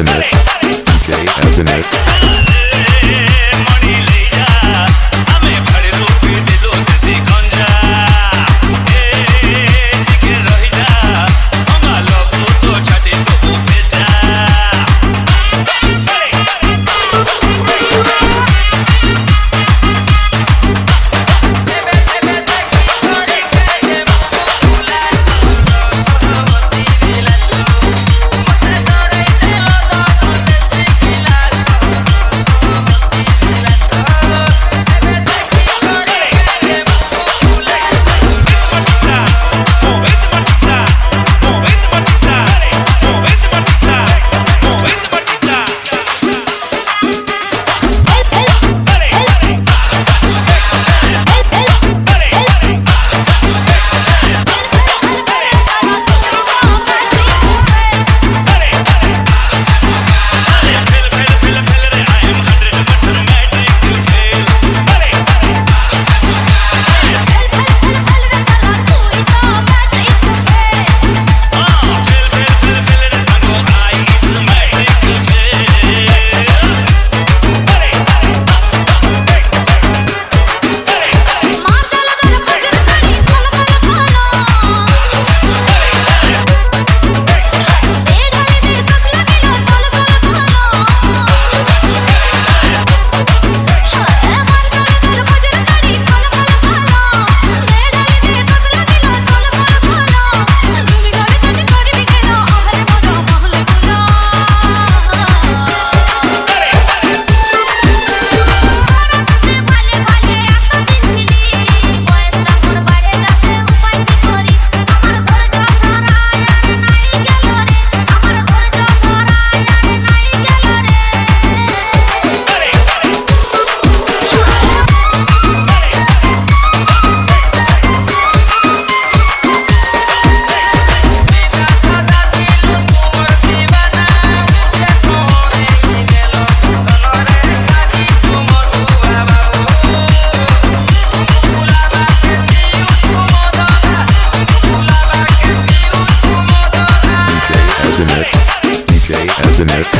Happiness. DJ Happiness. Happiness.